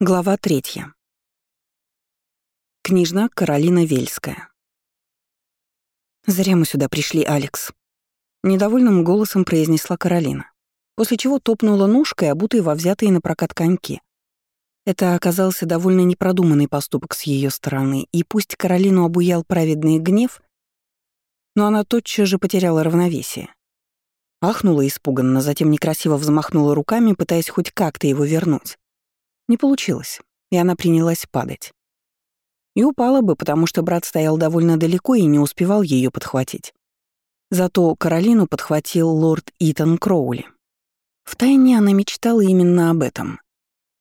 Глава третья. Княжна Каролина Вельская. «Зря мы сюда пришли, Алекс», — недовольным голосом произнесла Каролина, после чего топнула ножкой, обутой во взятые на прокат коньки. Это оказался довольно непродуманный поступок с ее стороны, и пусть Каролину обуял праведный гнев, но она тотчас же потеряла равновесие. Ахнула испуганно, затем некрасиво взмахнула руками, пытаясь хоть как-то его вернуть. Не получилось, и она принялась падать. И упала бы, потому что брат стоял довольно далеко и не успевал ее подхватить. Зато Каролину подхватил лорд Итан Кроули. Втайне она мечтала именно об этом.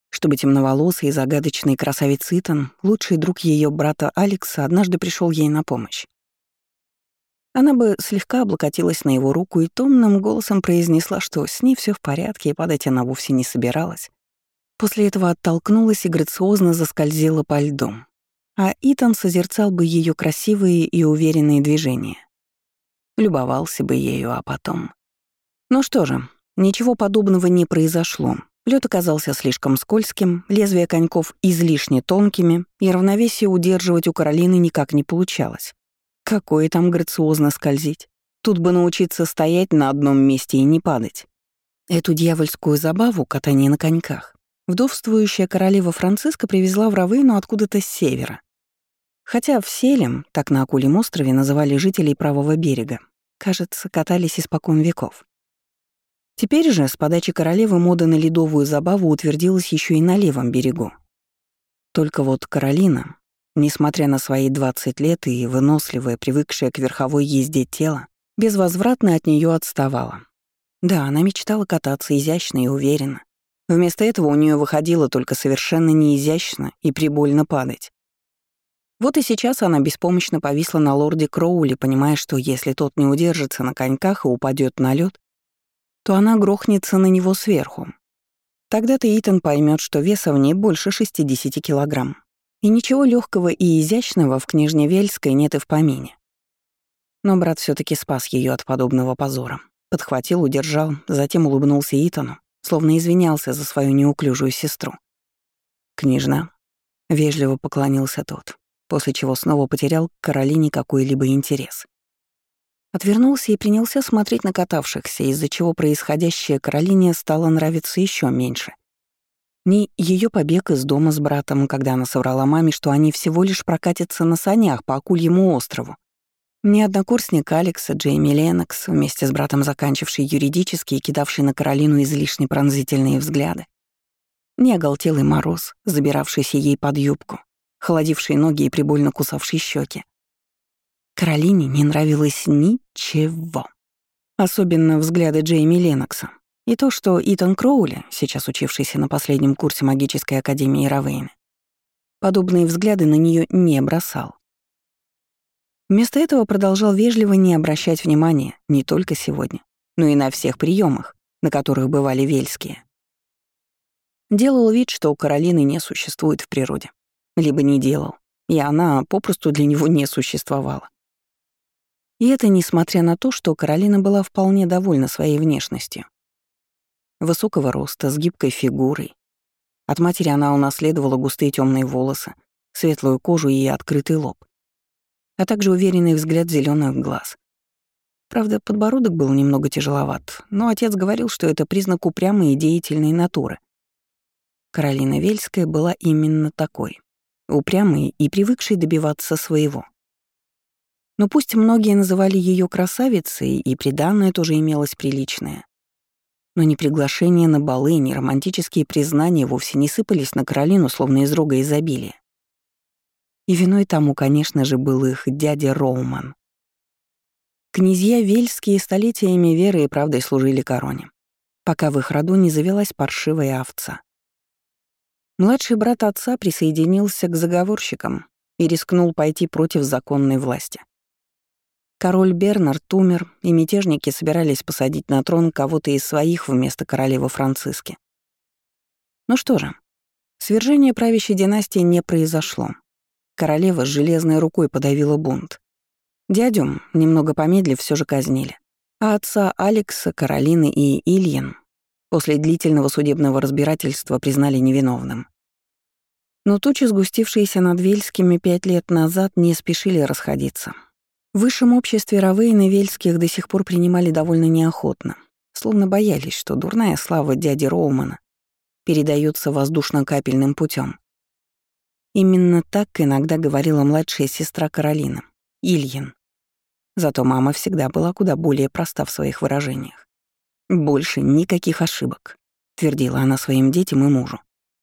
Чтобы темноволосый и загадочный красавец Итан, лучший друг ее брата Алекса, однажды пришел ей на помощь. Она бы слегка облокотилась на его руку и томным голосом произнесла, что с ней все в порядке и падать она вовсе не собиралась, После этого оттолкнулась и грациозно заскользила по льду. А Итан созерцал бы ее красивые и уверенные движения. Любовался бы ею, а потом... Ну что же, ничего подобного не произошло. Лед оказался слишком скользким, лезвия коньков излишне тонкими, и равновесие удерживать у Каролины никак не получалось. Какое там грациозно скользить. Тут бы научиться стоять на одном месте и не падать. Эту дьявольскую забаву, катание на коньках, Вдовствующая королева Франциска привезла в Равейну откуда-то с севера. Хотя в Селем, так на Акулем острове называли жителей правого берега, кажется, катались испокон веков. Теперь же с подачи королевы мода на ледовую забаву утвердилась еще и на левом берегу. Только вот Каролина, несмотря на свои 20 лет и выносливая, привыкшая к верховой езде тело, безвозвратно от нее отставала. Да, она мечтала кататься изящно и уверенно, Вместо этого у нее выходило только совершенно неизящно и прибольно падать. Вот и сейчас она беспомощно повисла на лорде Кроули, понимая, что если тот не удержится на коньках и упадет на лед, то она грохнется на него сверху. Тогда-то Итан поймет, что веса в ней больше 60 килограмм. И ничего легкого и изящного в княжне Вельской нет и в помине. Но брат все таки спас ее от подобного позора. Подхватил, удержал, затем улыбнулся Итану словно извинялся за свою неуклюжую сестру. «Княжна», — вежливо поклонился тот, после чего снова потерял к Каролине какой-либо интерес. Отвернулся и принялся смотреть на катавшихся, из-за чего происходящее Каролине стало нравиться еще меньше. Ни ее побег из дома с братом, когда она соврала маме, что они всего лишь прокатятся на санях по Акульему острову, мне однокурсник Алекса, Джейми Ленокс, вместе с братом заканчивший юридический и кидавший на Каролину излишне пронзительные взгляды. Не оголтелый мороз, забиравшийся ей под юбку, холодивший ноги и прибольно кусавший щеки. Каролине не нравилось ничего. Особенно взгляды Джейми Ленокса. И то, что Итан Кроули, сейчас учившийся на последнем курсе магической академии Равейна, подобные взгляды на нее не бросал. Вместо этого продолжал вежливо не обращать внимания не только сегодня, но и на всех приемах, на которых бывали вельские. Делал вид, что у Каролины не существует в природе. Либо не делал, и она попросту для него не существовала. И это несмотря на то, что Каролина была вполне довольна своей внешностью. Высокого роста, с гибкой фигурой. От матери она унаследовала густые темные волосы, светлую кожу и открытый лоб а также уверенный взгляд зеленых глаз. Правда, подбородок был немного тяжеловат, но отец говорил, что это признак упрямой и деятельной натуры. Каролина Вельская была именно такой, упрямой и привыкшей добиваться своего. Но пусть многие называли ее красавицей, и приданное тоже имелось приличное. Но ни приглашения на балы, ни романтические признания вовсе не сыпались на Каролину, словно из рога изобилия. И виной тому, конечно же, был их дядя Роуман. Князья Вельские столетиями веры и правдой служили короне, пока в их роду не завелась паршивая овца. Младший брат отца присоединился к заговорщикам и рискнул пойти против законной власти. Король Бернард умер, и мятежники собирались посадить на трон кого-то из своих вместо королевы Франциски. Ну что же, свержение правящей династии не произошло, Королева железной рукой подавила бунт. Дядю, немного помедлив, все же казнили. А отца Алекса, Каролины и Ильин после длительного судебного разбирательства признали невиновным. Но тучи, сгустившиеся над Вельскими пять лет назад, не спешили расходиться. В высшем обществе Равейн и Вельских до сих пор принимали довольно неохотно, словно боялись, что дурная слава дяди Роумана передается воздушно-капельным путем. Именно так иногда говорила младшая сестра Каролина, Ильин. Зато мама всегда была куда более проста в своих выражениях. «Больше никаких ошибок», — твердила она своим детям и мужу.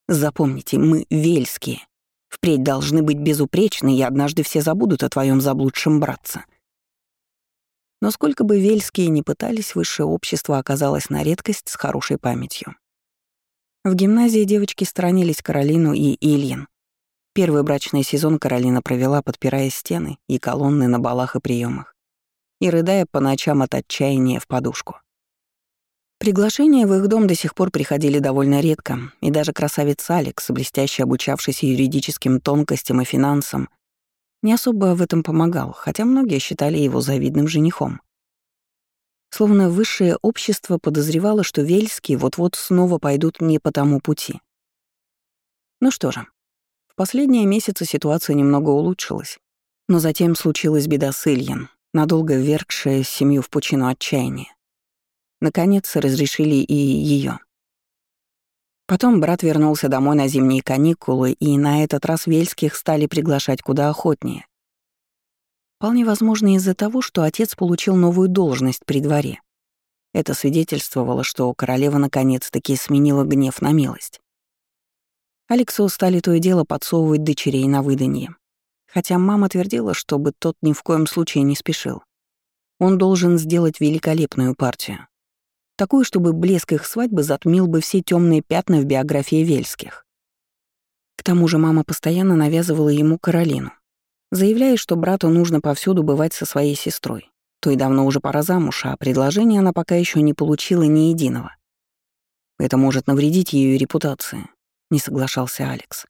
Запомните, мы вельские. Впредь должны быть безупречны, и однажды все забудут о твоем заблудшем братце. Но сколько бы вельские ни пытались, высшее общество оказалось на редкость с хорошей памятью. В гимназии девочки сторонились Каролину и Ильин. Первый брачный сезон Каролина провела, подпирая стены и колонны на балах и приемах, и рыдая по ночам от отчаяния в подушку. Приглашения в их дом до сих пор приходили довольно редко, и даже красавец Алекс, блестяще обучавшийся юридическим тонкостям и финансам, не особо в этом помогал, хотя многие считали его завидным женихом. Словно высшее общество подозревало, что Вельские вот-вот снова пойдут не по тому пути. Ну что же, последние месяцы ситуация немного улучшилась, но затем случилась беда с Ильин, надолго ввергшая семью в пучину отчаяния. Наконец разрешили и ее. Потом брат вернулся домой на зимние каникулы, и на этот раз Вельских стали приглашать куда охотнее. Вполне возможно из-за того, что отец получил новую должность при дворе. Это свидетельствовало, что королева наконец-таки сменила гнев на милость. Алексу стали то и дело подсовывать дочерей на выданье, хотя мама твердила, чтобы тот ни в коем случае не спешил. Он должен сделать великолепную партию. Такую, чтобы блеск их свадьбы затмил бы все темные пятна в биографии Вельских. К тому же мама постоянно навязывала ему Каролину, заявляя, что брату нужно повсюду бывать со своей сестрой. То и давно уже пора замуж, а предложение она пока еще не получила ни единого. Это может навредить ее репутации, не соглашался Алекс.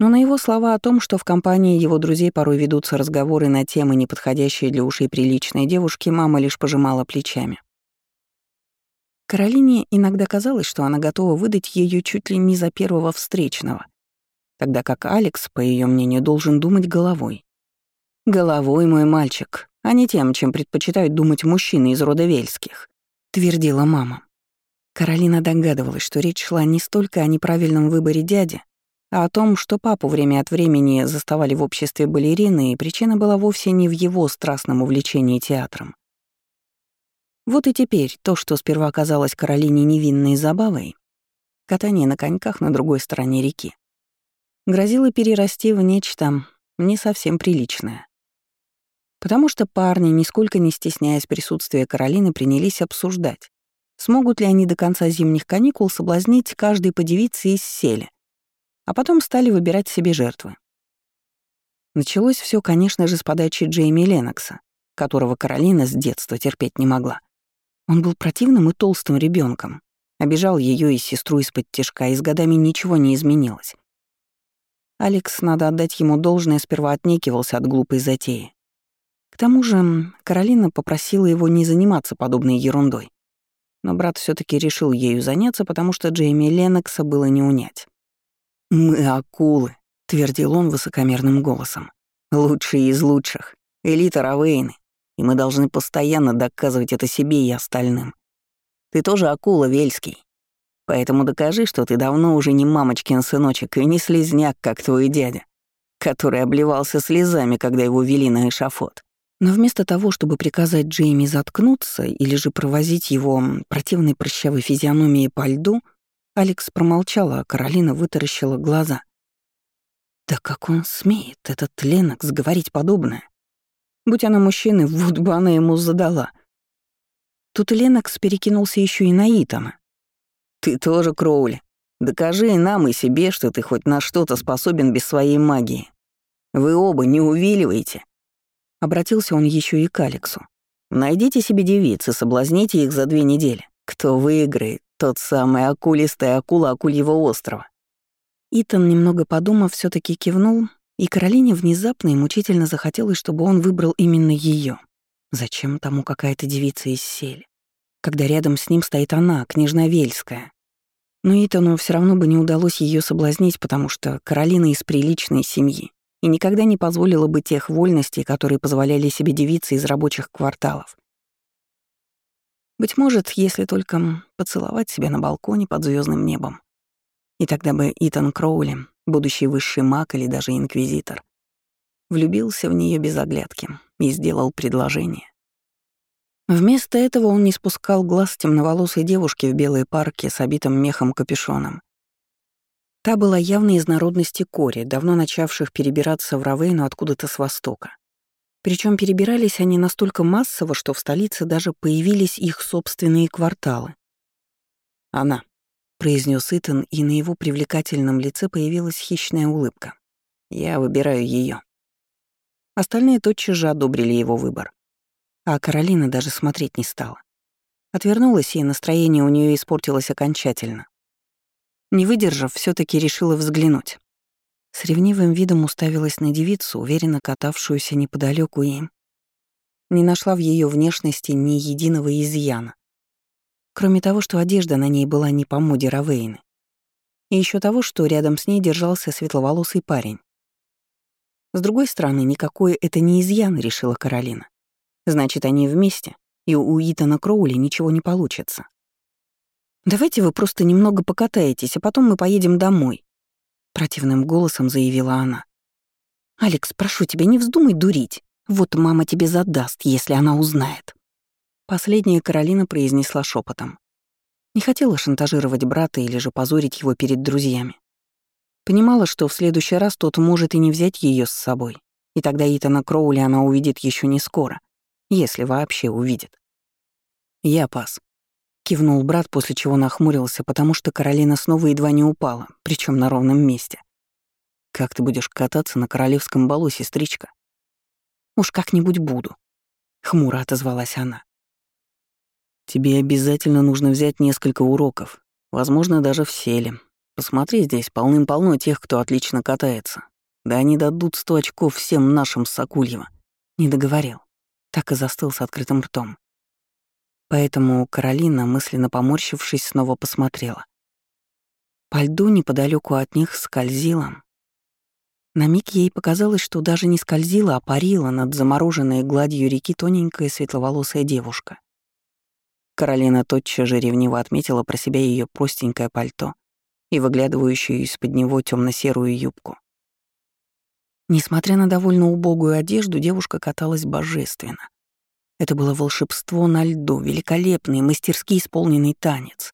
Но на его слова о том, что в компании его друзей порой ведутся разговоры на темы, неподходящие для ушей приличной девушки, мама лишь пожимала плечами. Каролине иногда казалось, что она готова выдать ее чуть ли не за первого встречного, тогда как Алекс, по ее мнению, должен думать головой. «Головой, мой мальчик, а не тем, чем предпочитают думать мужчины из рода Вельских», — твердила мама. Каролина догадывалась, что речь шла не столько о неправильном выборе дяди, а о том, что папу время от времени заставали в обществе балерины, и причина была вовсе не в его страстном увлечении театром. Вот и теперь то, что сперва казалось Каролине невинной забавой, катание на коньках на другой стороне реки, грозило перерасти в нечто не совсем приличное. Потому что парни, нисколько не стесняясь присутствия Каролины, принялись обсуждать, смогут ли они до конца зимних каникул соблазнить каждой по девице из сели, а потом стали выбирать себе жертвы. Началось все, конечно же, с подачи Джейми Ленокса, которого Каролина с детства терпеть не могла. Он был противным и толстым ребенком, обижал ее и сестру из-под тяжка, и с годами ничего не изменилось. Алекс, надо отдать ему должное, сперва отнекивался от глупой затеи. К тому же Каролина попросила его не заниматься подобной ерундой. Но брат все таки решил ею заняться, потому что Джейми Ленокса было не унять. «Мы акулы», — твердил он высокомерным голосом. «Лучшие из лучших. Элита Равейны и мы должны постоянно доказывать это себе и остальным. Ты тоже акула, Вельский. Поэтому докажи, что ты давно уже не мамочкин сыночек и не слезняк, как твой дядя, который обливался слезами, когда его вели на эшафот. Но вместо того, чтобы приказать Джейми заткнуться или же провозить его противной прыщавой физиономией по льду, Алекс промолчала, а Каролина вытаращила глаза. Да как он смеет, этот Ленокс, говорить подобное? Будь она мужчиной, вот бы она ему задала. Тут Ленокс перекинулся еще и на Итана. «Ты тоже, Кроули. Докажи и нам, и себе, что ты хоть на что-то способен без своей магии. Вы оба не увиливаете». Обратился он еще и к Алексу. «Найдите себе девиц и соблазните их за две недели. Кто выиграет, тот самый акулистый акула Акульего острова». Итан, немного подумав, все таки кивнул и Каролине внезапно и мучительно захотелось, чтобы он выбрал именно ее. Зачем тому какая-то девица из сели? Когда рядом с ним стоит она, княжна Вельская. Но Итану все равно бы не удалось ее соблазнить, потому что Каролина из приличной семьи и никогда не позволила бы тех вольностей, которые позволяли себе девицы из рабочих кварталов. Быть может, если только поцеловать себя на балконе под звездным небом. И тогда бы Итан Кроули, будущий высший маг или даже инквизитор, влюбился в нее без оглядки и сделал предложение. Вместо этого он не спускал глаз темноволосой девушки в белой парке с обитым мехом капюшоном. Та была явно из народности Кори, давно начавших перебираться в Равейну откуда-то с востока. Причем перебирались они настолько массово, что в столице даже появились их собственные кварталы. «Она», — произнес Итан, и на его привлекательном лице появилась хищная улыбка. «Я выбираю ее. Остальные тотчас же одобрили его выбор. А Каролина даже смотреть не стала. Отвернулась, и настроение у нее испортилось окончательно. Не выдержав, все таки решила взглянуть. С ревнивым видом уставилась на девицу, уверенно катавшуюся неподалеку и... Не нашла в ее внешности ни единого изъяна. Кроме того, что одежда на ней была не по моде Равейны. И еще того, что рядом с ней держался светловолосый парень. С другой стороны, никакой это не изъян, решила Каролина. Значит, они вместе, и у Итана Кроули ничего не получится. «Давайте вы просто немного покатаетесь, а потом мы поедем домой», — противным голосом заявила она. «Алекс, прошу тебя, не вздумай дурить. Вот мама тебе задаст, если она узнает». Последняя Каролина произнесла шепотом. Не хотела шантажировать брата или же позорить его перед друзьями. Понимала, что в следующий раз тот может и не взять ее с собой, и тогда Итана Кроули она увидит еще не скоро если вообще увидит. «Я пас», — кивнул брат, после чего нахмурился, потому что Каролина снова едва не упала, причем на ровном месте. «Как ты будешь кататься на королевском балу, сестричка?» «Уж как-нибудь буду», — хмуро отозвалась она. «Тебе обязательно нужно взять несколько уроков, возможно, даже в селе. Посмотри, здесь полным-полно тех, кто отлично катается. Да они дадут сто очков всем нашим Сокульева». Не договорил так и застыл с открытым ртом. Поэтому Каролина, мысленно поморщившись, снова посмотрела. По льду неподалеку от них скользила. На миг ей показалось, что даже не скользила, а парила над замороженной гладью реки тоненькая светловолосая девушка. Каролина тотчас же ревниво отметила про себя ее простенькое пальто и выглядывающую из-под него темно серую юбку. Несмотря на довольно убогую одежду, девушка каталась божественно. Это было волшебство на льду, великолепный, мастерски исполненный танец.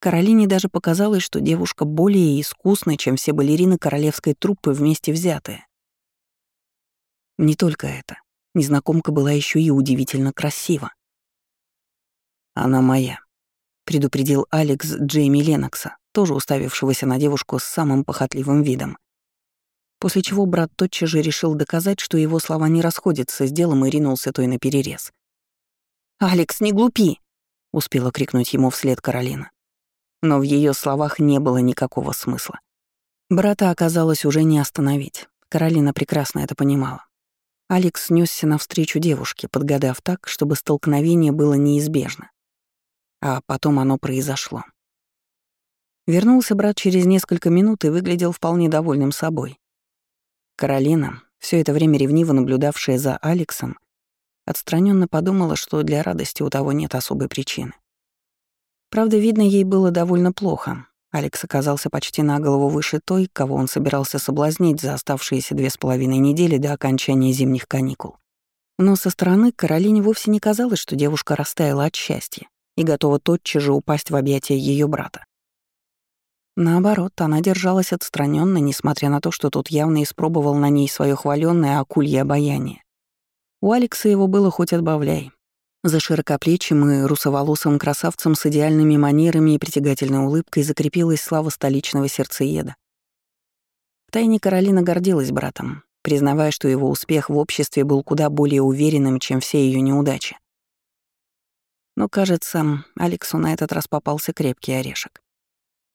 Каролине даже показалось, что девушка более искусна, чем все балерины королевской труппы вместе взятые. Не только это. Незнакомка была еще и удивительно красива. «Она моя», — предупредил Алекс Джейми Ленокса, тоже уставившегося на девушку с самым похотливым видом. После чего брат тотчас же решил доказать, что его слова не расходятся с делом и ринулся той на перерез. «Алекс, не глупи!» — успела крикнуть ему вслед Каролина. Но в ее словах не было никакого смысла. Брата оказалось уже не остановить. Каролина прекрасно это понимала. Алекс снесся навстречу девушке, подгадав так, чтобы столкновение было неизбежно. А потом оно произошло. Вернулся брат через несколько минут и выглядел вполне довольным собой. Каролина, все это время ревниво наблюдавшая за Алексом, отстраненно подумала, что для радости у того нет особой причины. Правда, видно, ей было довольно плохо. Алекс оказался почти на голову выше той, кого он собирался соблазнить за оставшиеся две с половиной недели до окончания зимних каникул. Но со стороны Каролине вовсе не казалось, что девушка растаяла от счастья и готова тотчас же упасть в объятия ее брата. Наоборот, она держалась отстраненно, несмотря на то, что тот явно испробовал на ней свое хваленное акулье обаяние. У Алекса его было хоть отбавляй. За широкоплечим и русоволосым красавцем с идеальными манерами и притягательной улыбкой закрепилась слава столичного сердцееда. Втайне Каролина гордилась братом, признавая, что его успех в обществе был куда более уверенным, чем все ее неудачи. Но, кажется, Алексу на этот раз попался крепкий орешек.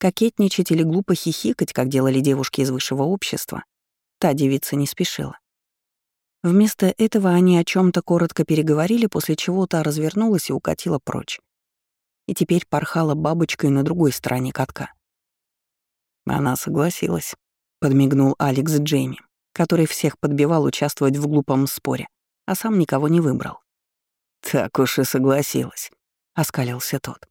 Кокетничать или глупо хихикать, как делали девушки из высшего общества, та девица не спешила. Вместо этого они о чем то коротко переговорили, после чего та развернулась и укатила прочь. и теперь порхала бабочкой на другой стороне катка. Она согласилась, подмигнул Алекс Джейми, который всех подбивал участвовать в глупом споре, а сам никого не выбрал. «Так уж и согласилась», — оскалился тот.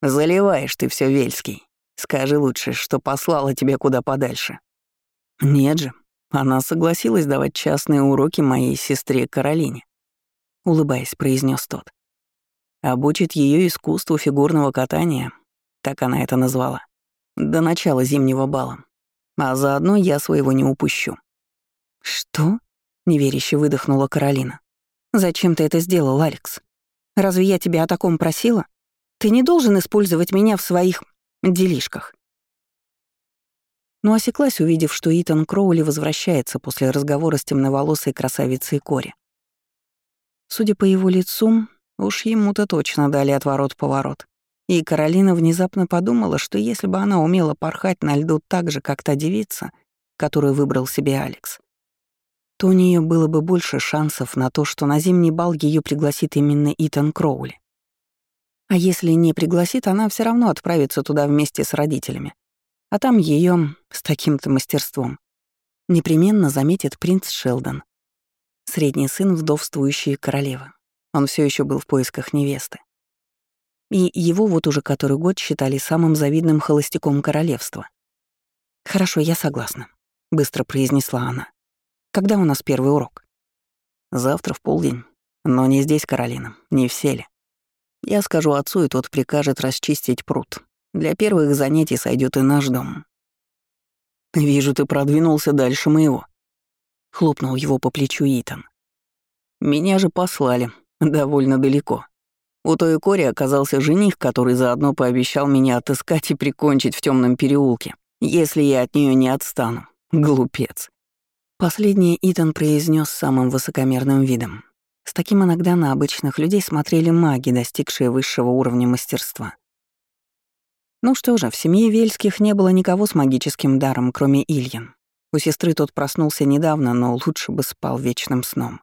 «Заливаешь ты все, Вельский. Скажи лучше, что послала тебя куда подальше». «Нет же, она согласилась давать частные уроки моей сестре Каролине», — улыбаясь, произнес тот. «Обучит ее искусству фигурного катания», так она это назвала, до начала зимнего бала. А заодно я своего не упущу. «Что?» — неверяще выдохнула Каролина. «Зачем ты это сделал, Алекс? Разве я тебя о таком просила? Ты не должен использовать меня в своих делишках». Но осеклась, увидев, что Итан Кроули возвращается после разговора с темноволосой красавицей Кори. Судя по его лицу, уж ему-то точно дали отворот-поворот. И Каролина внезапно подумала, что если бы она умела порхать на льду так же, как та девица, которую выбрал себе Алекс, то у нее было бы больше шансов на то, что на зимний бал ее пригласит именно Итан Кроули. А если не пригласит, она все равно отправится туда вместе с родителями. А там ее с таким-то мастерством непременно заметит принц Шелдон, средний сын вдовствующей королевы. Он все еще был в поисках невесты. И его вот уже который год считали самым завидным холостяком королевства. «Хорошо, я согласна», — быстро произнесла она. Когда у нас первый урок? Завтра в полдень. Но не здесь, Каролина, не в селе. Я скажу отцу, и тот прикажет расчистить пруд. Для первых занятий сойдет и наш дом. Вижу, ты продвинулся дальше моего. Хлопнул его по плечу Итан. Меня же послали довольно далеко. У той Кори оказался жених, который заодно пообещал меня отыскать и прикончить в темном переулке, если я от нее не отстану. Глупец. Последнее Итан произнес самым высокомерным видом. С таким иногда на обычных людей смотрели маги, достигшие высшего уровня мастерства. Ну что же, в семье Вельских не было никого с магическим даром, кроме Ильин. У сестры тот проснулся недавно, но лучше бы спал вечным сном.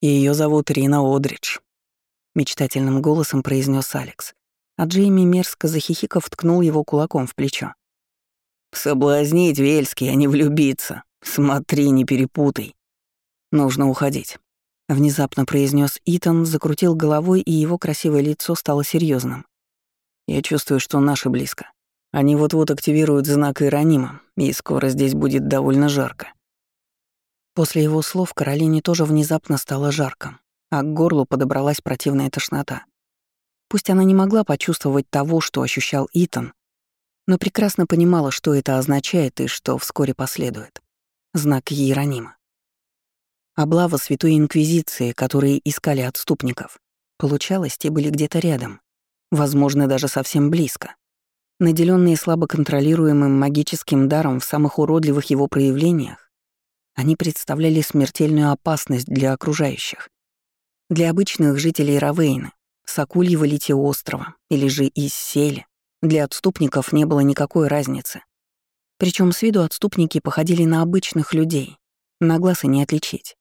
Ее зовут Рина Одридж», — мечтательным голосом произнес Алекс. А Джейми мерзко захихиков ткнул его кулаком в плечо. «Соблазнить Вельский, а не влюбиться», «Смотри, не перепутай. Нужно уходить», — внезапно произнес Итан, закрутил головой, и его красивое лицо стало серьезным. «Я чувствую, что наши близко. Они вот-вот активируют знак Иронима, и скоро здесь будет довольно жарко». После его слов Каролине тоже внезапно стало жарко, а к горлу подобралась противная тошнота. Пусть она не могла почувствовать того, что ощущал Итан, но прекрасно понимала, что это означает и что вскоре последует знак Иеронима. Облава Святой Инквизиции, которые искали отступников. Получалось, те были где-то рядом, возможно, даже совсем близко. Наделенные слабо контролируемым магическим даром в самых уродливых его проявлениях, они представляли смертельную опасность для окружающих. Для обычных жителей Равейна, Сакульева Лити острова или же из для отступников не было никакой разницы. Причем с виду отступники походили на обычных людей, на глаз и не отличить.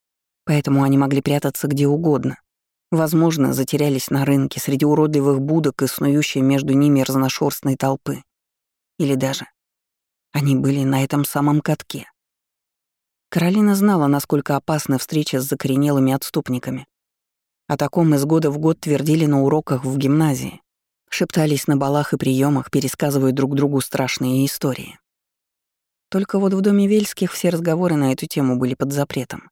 Поэтому они могли прятаться где угодно. Возможно, затерялись на рынке среди уродливых будок и снующей между ними разношерстной толпы. Или даже они были на этом самом катке. Каролина знала, насколько опасна встреча с закоренелыми отступниками. О таком из года в год твердили на уроках в гимназии. Шептались на балах и приемах, пересказывая друг другу страшные истории. Только вот в доме Вельских все разговоры на эту тему были под запретом.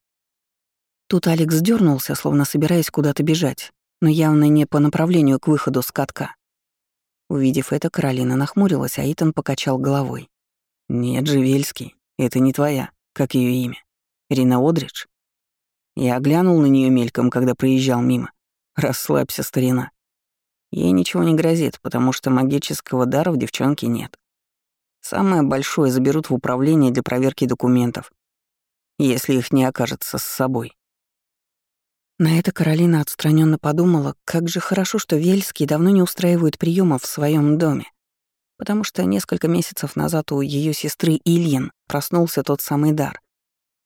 Тут Алекс дернулся, словно собираясь куда-то бежать, но явно не по направлению к выходу с катка. Увидев это, Каролина нахмурилась, а Итан покачал головой. «Нет же, Вельский, это не твоя, как ее имя. Рина Одридж?» Я оглянул на нее мельком, когда проезжал мимо. «Расслабься, старина. Ей ничего не грозит, потому что магического дара в девчонке нет. Самое большое заберут в управление для проверки документов, если их не окажется с собой. На это Каролина отстраненно подумала, как же хорошо, что Вельский давно не устраивают приемов в своем доме, потому что несколько месяцев назад у ее сестры Ильин проснулся тот самый дар,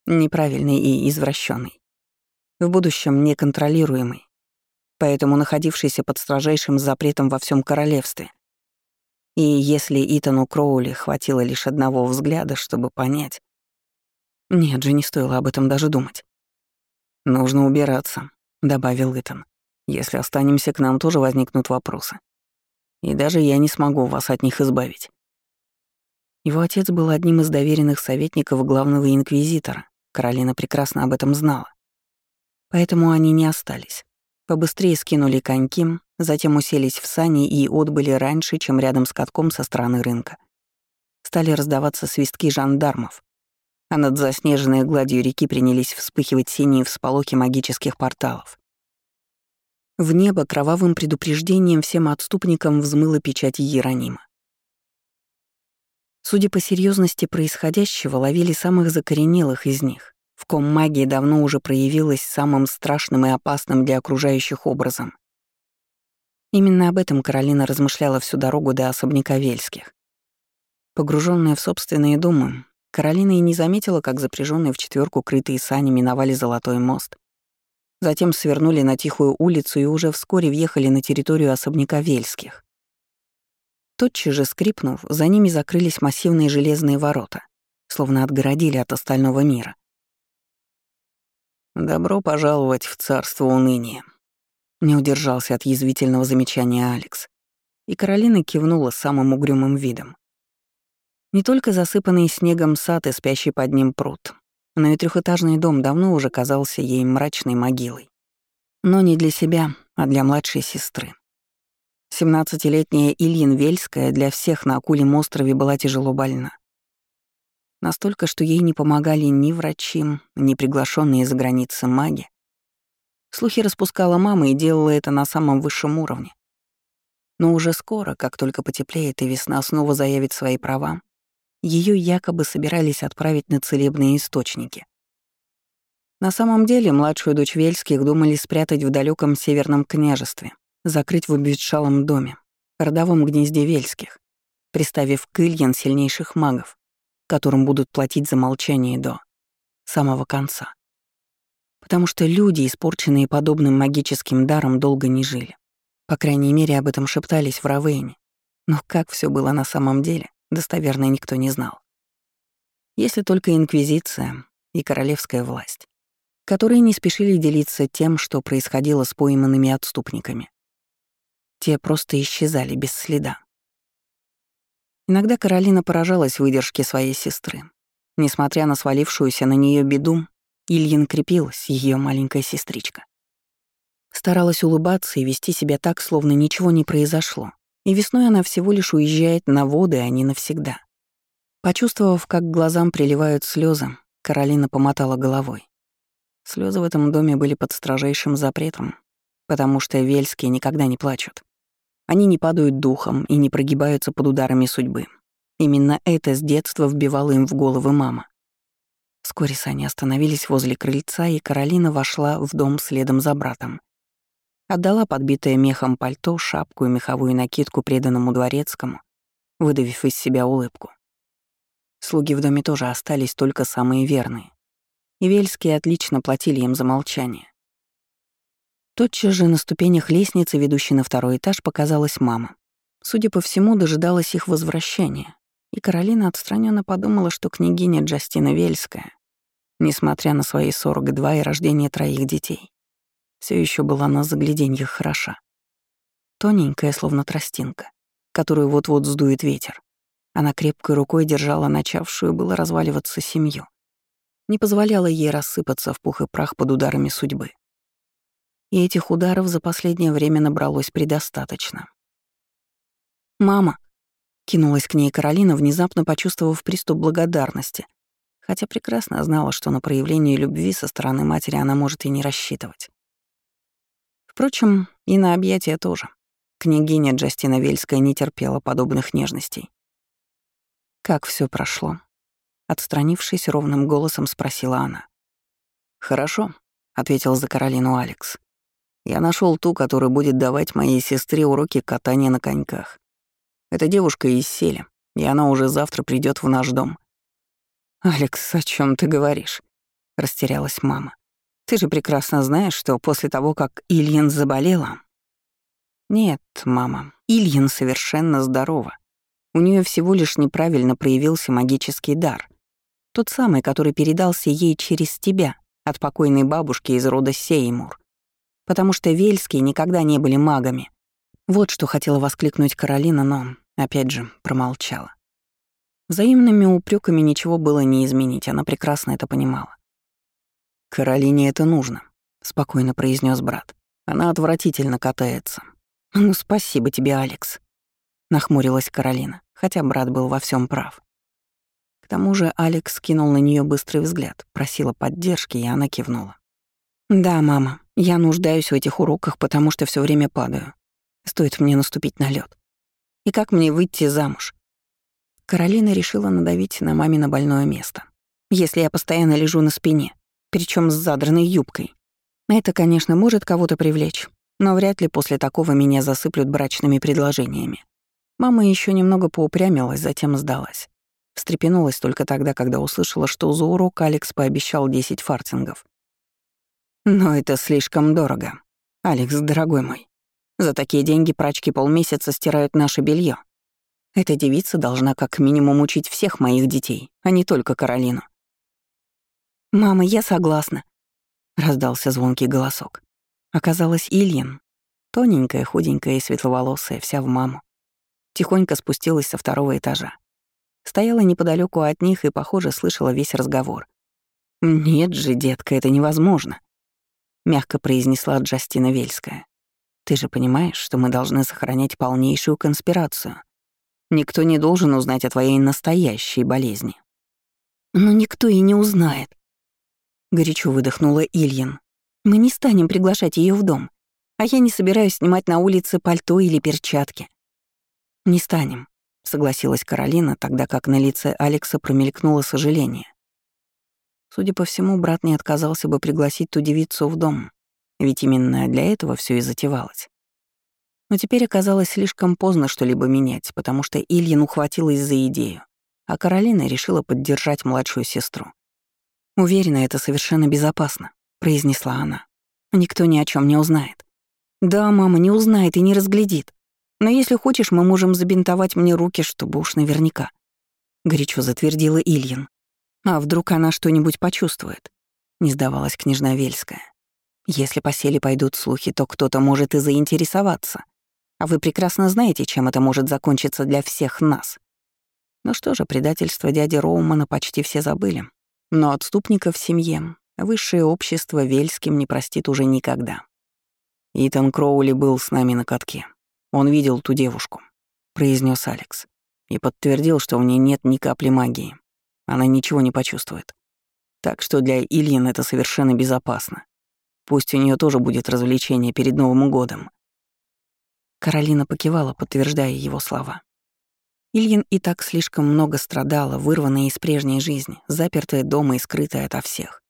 неправильный и извращенный, в будущем неконтролируемый. поэтому находившийся под строжайшим запретом во всем королевстве. И если Итану Кроули хватило лишь одного взгляда, чтобы понять... Нет же, не стоило об этом даже думать. «Нужно убираться», — добавил Итан. «Если останемся, к нам тоже возникнут вопросы. И даже я не смогу вас от них избавить». Его отец был одним из доверенных советников главного инквизитора. Каролина прекрасно об этом знала. Поэтому они не остались. Побыстрее скинули коньки, затем уселись в сани и отбыли раньше, чем рядом с катком со стороны рынка. Стали раздаваться свистки жандармов, а над заснеженной гладью реки принялись вспыхивать синие всполохи магических порталов. В небо кровавым предупреждением всем отступникам взмыла печать Иеронима. Судя по серьезности происходящего, ловили самых закоренелых из них в ком магия давно уже проявилась самым страшным и опасным для окружающих образом. Именно об этом Каролина размышляла всю дорогу до особняка Вельских. Погруженная в собственные думы, Каролина и не заметила, как запряженные в четверку крытые сани миновали Золотой мост. Затем свернули на тихую улицу и уже вскоре въехали на территорию особняка Вельских. Тотчас же скрипнув, за ними закрылись массивные железные ворота, словно отгородили от остального мира. «Добро пожаловать в царство уныния», — не удержался от язвительного замечания Алекс. И Каролина кивнула самым угрюмым видом. Не только засыпанный снегом сад и спящий под ним пруд, но и трехэтажный дом давно уже казался ей мрачной могилой. Но не для себя, а для младшей сестры. Семнадцатилетняя Ильин Вельская для всех на Акулем острове была тяжело больна. Настолько, что ей не помогали ни врачи, ни приглашенные за границы маги. Слухи распускала мама и делала это на самом высшем уровне. Но уже скоро, как только потеплеет и весна снова заявит свои права, ее якобы собирались отправить на целебные источники. На самом деле младшую дочь Вельских думали спрятать в далеком северном княжестве, закрыть в обветшалом доме, родовом гнезде Вельских, приставив к Ильян сильнейших магов, которым будут платить за молчание до самого конца. Потому что люди, испорченные подобным магическим даром, долго не жили. По крайней мере, об этом шептались в Равейне. Но как все было на самом деле, достоверно никто не знал. Если только Инквизиция и королевская власть, которые не спешили делиться тем, что происходило с пойманными отступниками. Те просто исчезали без следа. Иногда Каролина поражалась выдержке своей сестры. Несмотря на свалившуюся на нее беду, Ильин крепилась, ее маленькая сестричка. Старалась улыбаться и вести себя так, словно ничего не произошло. И весной она всего лишь уезжает на воды, а не навсегда. Почувствовав, как к глазам приливают слезы, Каролина помотала головой. Слезы в этом доме были под строжайшим запретом, потому что вельские никогда не плачут. Они не падают духом и не прогибаются под ударами судьбы. Именно это с детства вбивала им в головы мама. Вскоре сани остановились возле крыльца, и Каролина вошла в дом следом за братом. Отдала подбитое мехом пальто, шапку и меховую накидку преданному дворецкому, выдавив из себя улыбку. Слуги в доме тоже остались только самые верные. И Вельские отлично платили им за молчание. Тотчас же на ступенях лестницы, ведущей на второй этаж, показалась мама. Судя по всему, дожидалась их возвращения, и Каролина отстраненно подумала, что княгиня Джастина Вельская, несмотря на свои 42 и рождение троих детей, все еще была на загляденьях хороша. Тоненькая, словно тростинка, которую вот-вот сдует ветер. Она крепкой рукой держала начавшую было разваливаться семью. Не позволяла ей рассыпаться в пух и прах под ударами судьбы и этих ударов за последнее время набралось предостаточно. «Мама!» — кинулась к ней Каролина, внезапно почувствовав приступ благодарности, хотя прекрасно знала, что на проявление любви со стороны матери она может и не рассчитывать. Впрочем, и на объятия тоже. Княгиня Джастина Вельская не терпела подобных нежностей. «Как все прошло?» Отстранившись, ровным голосом спросила она. «Хорошо», — ответил за Каролину Алекс. Я нашел ту, которая будет давать моей сестре уроки катания на коньках. Это девушка из Сели, и она уже завтра придет в наш дом. «Алекс, о чем ты говоришь?» — растерялась мама. Ты же прекрасно знаешь, что после того, как Ильин заболела... Нет, мама, Ильин совершенно здорова. У нее всего лишь неправильно проявился магический дар. Тот самый, который передался ей через тебя, от покойной бабушки из рода Сеймур. Потому что Вельские никогда не были магами. Вот что хотела воскликнуть Каролина, но, опять же, промолчала. Взаимными упреками ничего было не изменить, она прекрасно это понимала. «Каролине это нужно», — спокойно произнес брат. «Она отвратительно катается». «Ну, спасибо тебе, Алекс», — нахмурилась Каролина, хотя брат был во всем прав. К тому же Алекс кинул на нее быстрый взгляд, просила поддержки, и она кивнула. «Да, мама, я нуждаюсь в этих уроках, потому что все время падаю. Стоит мне наступить на лед. И как мне выйти замуж?» Каролина решила надавить на мамино больное место. «Если я постоянно лежу на спине, причем с задранной юбкой. Это, конечно, может кого-то привлечь, но вряд ли после такого меня засыплют брачными предложениями. Мама еще немного поупрямилась, затем сдалась. Встрепенулась только тогда, когда услышала, что за урок Алекс пообещал 10 фартингов. «Но это слишком дорого. Алекс, дорогой мой. За такие деньги прачки полмесяца стирают наше белье. Эта девица должна как минимум учить всех моих детей, а не только Каролину. «Мама, я согласна», — раздался звонкий голосок. Оказалось, Ильин, тоненькая, худенькая и светловолосая, вся в маму, тихонько спустилась со второго этажа. Стояла неподалеку от них и, похоже, слышала весь разговор. «Нет же, детка, это невозможно», — мягко произнесла Джастина Вельская. «Ты же понимаешь, что мы должны сохранять полнейшую конспирацию. Никто не должен узнать о твоей настоящей болезни». «Но никто и не узнает», горячо выдохнула Ильин. Мы не станем приглашать ее в дом, а я не собираюсь снимать на улице пальто или перчатки. Не станем, согласилась Каролина, тогда как на лице Алекса промелькнуло сожаление. Судя по всему, брат не отказался бы пригласить ту девицу в дом, ведь именно для этого все и затевалось. Но теперь оказалось слишком поздно что-либо менять, потому что Ильин ухватилась за идею, а Каролина решила поддержать младшую сестру. «Уверена, это совершенно безопасно», — произнесла она. «Никто ни о чем не узнает». «Да, мама, не узнает и не разглядит. Но если хочешь, мы можем забинтовать мне руки, чтобы уж наверняка», — горячо затвердила Ильин. «А вдруг она что-нибудь почувствует?» — не сдавалась княжна Вельская. «Если по селе пойдут слухи, то кто-то может и заинтересоваться. А вы прекрасно знаете, чем это может закончиться для всех нас». Ну что же, предательство дяди Роумана почти все забыли, но отступников семье высшее общество Вельским не простит уже никогда. Итан Кроули был с нами на катке. Он видел ту девушку, произнес Алекс, и подтвердил, что в ней нет ни капли магии. Она ничего не почувствует. Так что для Ильин это совершенно безопасно. Пусть у нее тоже будет развлечение перед Новым годом. Каролина покивала, подтверждая его слова. Ильин и так слишком много страдала, вырванная из прежней жизни, запертая дома и скрытая ото всех.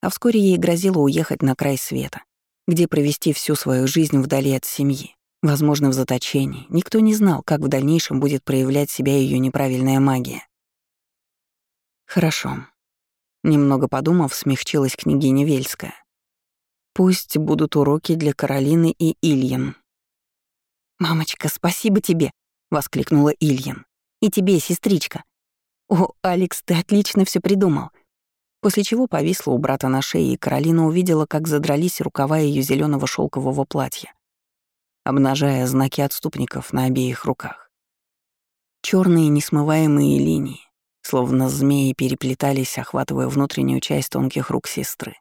А вскоре ей грозило уехать на край света, где провести всю свою жизнь вдали от семьи, возможно, в заточении. Никто не знал, как в дальнейшем будет проявлять себя ее неправильная магия. Хорошо. Немного подумав, смягчилась княгиня Вельская. Пусть будут уроки для Каролины и Ильин. «Мамочка, спасибо тебе!» Воскликнула Ильин. «И тебе, сестричка». «О, Алекс, ты отлично все придумал». После чего повисла у брата на шее, и Каролина увидела, как задрались рукава ее зеленого шелкового платья, обнажая знаки отступников на обеих руках. Черные несмываемые линии, словно змеи, переплетались, охватывая внутреннюю часть тонких рук сестры.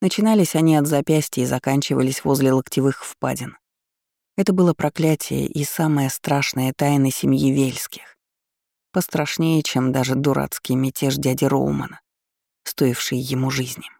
Начинались они от запястья и заканчивались возле локтевых впадин. Это было проклятие и самая страшная тайна семьи Вельских. Пострашнее, чем даже дурацкий мятеж дяди Роумана, стоивший ему жизни.